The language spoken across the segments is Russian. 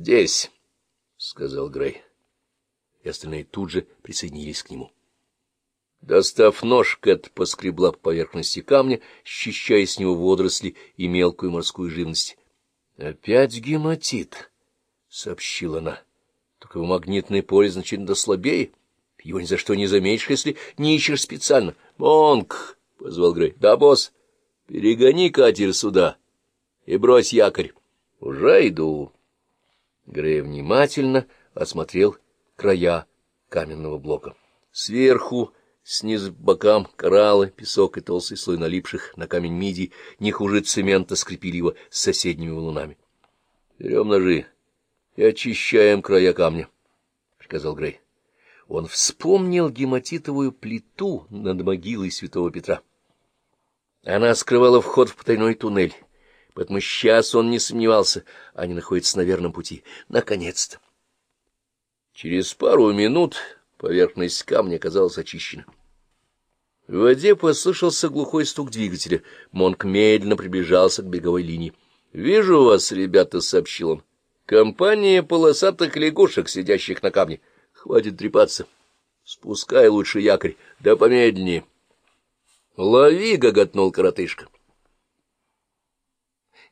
Здесь, — сказал Грей. И остальные тут же присоединились к нему. Достав нож, Кэт поскребла по поверхности камня, счищая с него водоросли и мелкую морскую живность. — Опять гематит, — сообщила она. — Только его магнитное поле значительно слабее. Его ни за что не заметишь, если не ищешь специально. — Монк, — позвал Грей. — Да, босс, перегони катер сюда и брось якорь. — Уже иду. Грей внимательно осмотрел края каменного блока. Сверху Снизу бокам кораллы, песок и толстый слой налипших на камень мидий не хуже цемента скрепили его с соседними валунами. — Берем ножи и очищаем края камня, — приказал Грей. Он вспомнил гематитовую плиту над могилой святого Петра. Она скрывала вход в потайной туннель, поэтому сейчас он не сомневался, они находятся на верном пути. Наконец-то! Через пару минут поверхность камня оказалась очищена. В воде послышался глухой стук двигателя. Монк медленно приближался к береговой линии. — Вижу вас, ребята, — сообщил он. — Компания полосатых лягушек, сидящих на камне. Хватит трепаться. Спускай лучше якорь, да помедленнее. — Лови, — гоготнул коротышка.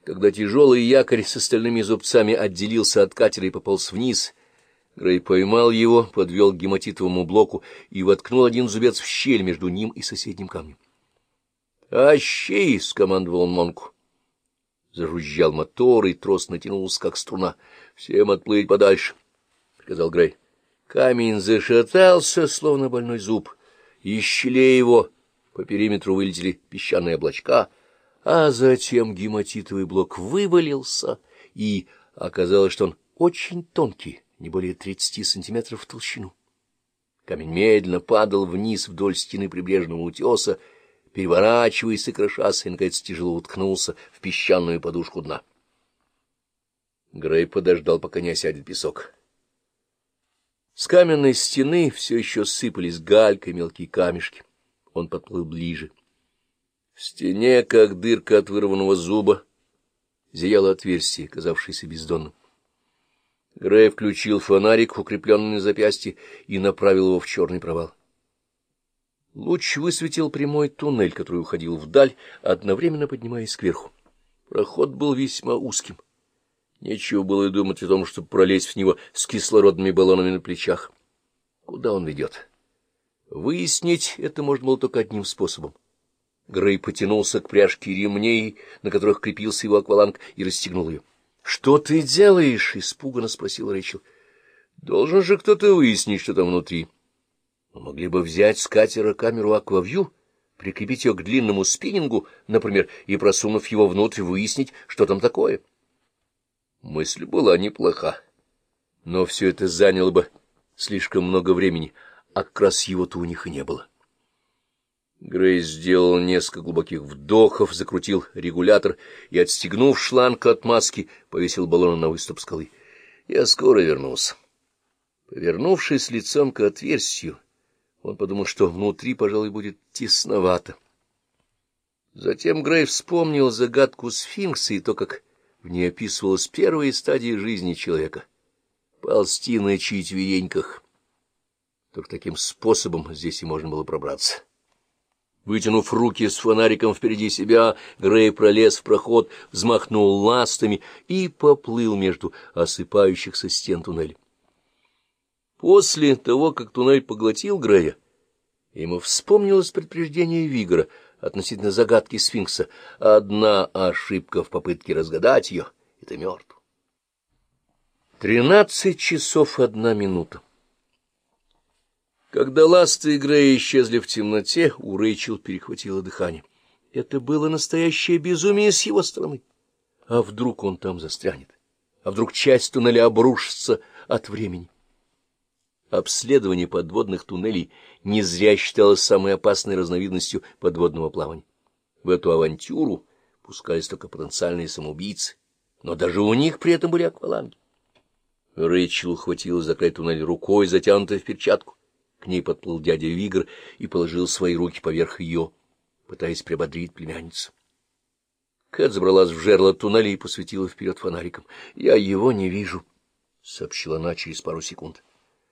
Когда тяжелый якорь с остальными зубцами отделился от катера и пополз вниз, Грей поймал его, подвел к гематитовому блоку и воткнул один зубец в щель между ним и соседним камнем. — Ащи! — скомандовал он Монку. Зажужжал мотор, и трос натянулся, как струна. — Всем отплыть подальше, — приказал Грей. Камень зашатался, словно больной зуб. Из щелей его по периметру вылетели песчаные облачка, а затем гематитовый блок вывалился, и оказалось, что он очень тонкий не более тридцати сантиметров в толщину. Камень медленно падал вниз вдоль стены прибрежного утеса, переворачиваясь и крошась, и, наконец, тяжело уткнулся в песчаную подушку дна. Грей подождал, пока не осядет песок. С каменной стены все еще сыпались галькой мелкие камешки. Он подплыл ближе. В стене, как дырка от вырванного зуба, зияло отверстие, казавшееся бездонным. Грей включил фонарик, укрепленный на запястье, и направил его в черный провал. Луч высветил прямой туннель, который уходил вдаль, одновременно поднимаясь кверху. Проход был весьма узким. Нечего было и думать о том, чтобы пролезть в него с кислородными баллонами на плечах. Куда он ведет? Выяснить это можно было только одним способом. Грей потянулся к пряжке ремней, на которых крепился его акваланг, и расстегнул ее. Что ты делаешь? — испуганно спросил Рэйчел. — Должен же кто-то выяснить, что там внутри. Мы могли бы взять с катера камеру аквавью, прикрепить ее к длинному спиннингу, например, и, просунув его внутрь, выяснить, что там такое. Мысль была неплоха, но все это заняло бы слишком много времени, а как раз его-то у них и не было. Грей сделал несколько глубоких вдохов, закрутил регулятор и, отстегнув шланг от маски, повесил баллон на выступ скалы. Я скоро вернулся. Повернувшись лицом к отверстию, он подумал, что внутри, пожалуй, будет тесновато. Затем Грей вспомнил загадку сфинкса и то, как в ней описывалась первая стадия жизни человека — ползти на четвереньках. Только таким способом здесь и можно было пробраться. Вытянув руки с фонариком впереди себя, Грей пролез в проход, взмахнул ластами и поплыл между осыпающихся стен туннеля. После того, как туннель поглотил Грея, ему вспомнилось предупреждение Вигора относительно загадки сфинкса. Одна ошибка в попытке разгадать ее — это мертв. Тринадцать часов одна минута. Когда ласты и Грея исчезли в темноте, у Рэйчел перехватило дыхание. Это было настоящее безумие с его стороны. А вдруг он там застрянет? А вдруг часть туннеля обрушится от времени? Обследование подводных туннелей не зря считалось самой опасной разновидностью подводного плавания. В эту авантюру пускались только потенциальные самоубийцы, но даже у них при этом были акваланги. Рэйчел ухватила за край туннеля рукой, затянутой в перчатку. К ней подплыл дядя Вигр и положил свои руки поверх ее, пытаясь приободрить племянницу. Кэт забралась в жерло туннеля и посветила вперед фонариком. — Я его не вижу, сообщила она через пару секунд.